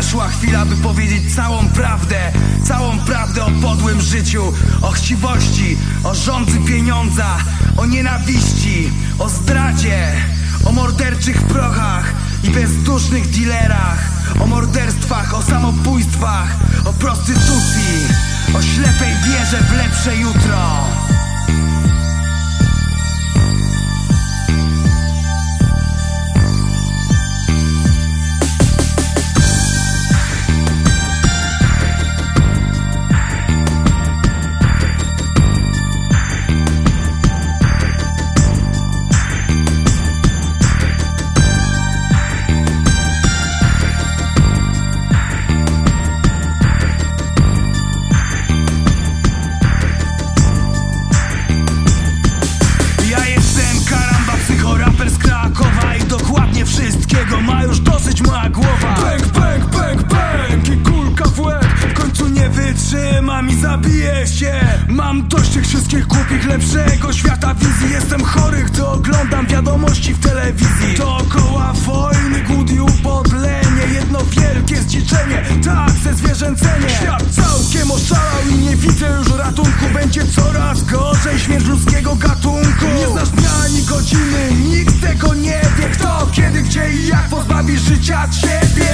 Nadeszła chwila, by powiedzieć całą prawdę Całą prawdę o podłym życiu O chciwości, o rządzy pieniądza O nienawiści, o zdradzie O morderczych prochach i bezdusznych dealerach O morderstwach, o samobójstwach O prostytucji O ślepej wierze w lepsze jutro Mam dość tych wszystkich głupich lepszego świata wizji. Jestem chory, gdy oglądam wiadomości w telewizji. Dookoła wojny, głód i upodlenie. Jedno wielkie zdziczenie, tak, ze zwierzęcenie. Świat całkiem oszalał i nie widzę już ratunku. Będzie coraz gorzej, śmierć ludzkiego gatunku. Nie znasz dnia ani godziny, nikt tego nie wie. Kto, kiedy, gdzie i jak pozbawi życia ciebie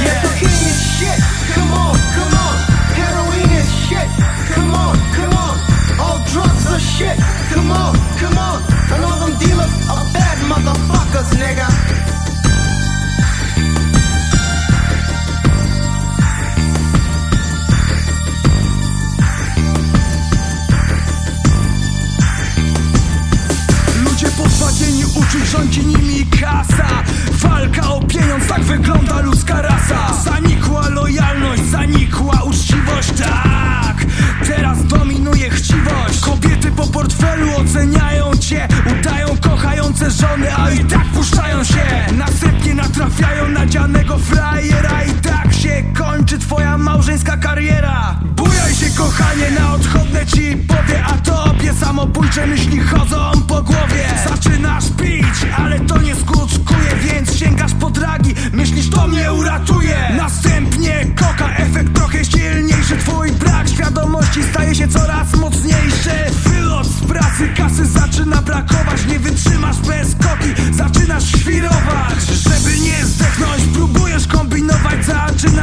małżeńska kariera. Bujaj się kochanie, na odchodne ci powie A tobie samobójcze myśli chodzą po głowie. Zaczynasz pić, ale to nie skutkuje Więc sięgasz po dragi, myślisz to mnie uratuje. Następnie koka, efekt trochę silniejszy. Twój brak świadomości staje się coraz mocniejszy. Wylot z pracy, kasy zaczyna brakować. Nie wytrzymasz bez koki, zaczynasz świrować. Żeby nie zdechnąć, próbujesz kombinować, zaczynasz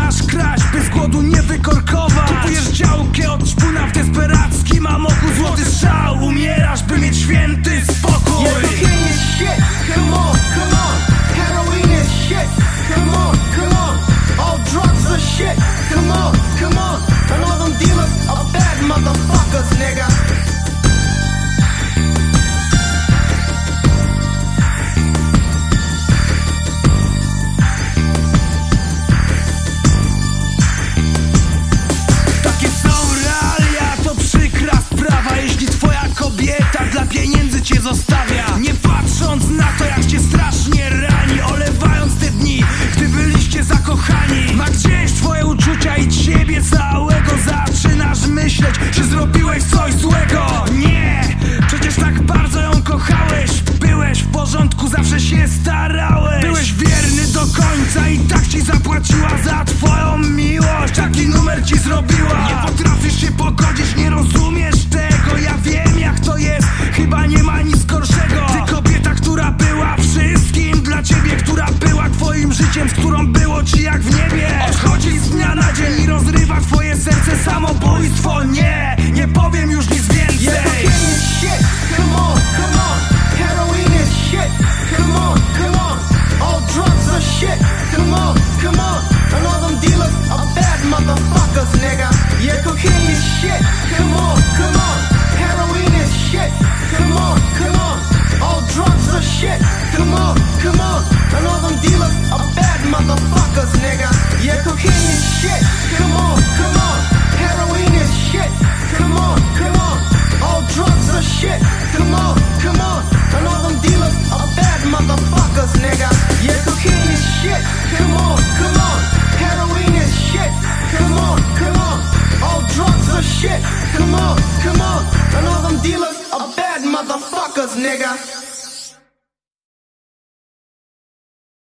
come on, come on. All drugs are shit. Come on, come on. And all them dealers are bad motherfuckers, nigga. Yeah, cocaine is shit. Come on, come on. shit. Come on, come on. I know them dealers are bad motherfuckers, nigga.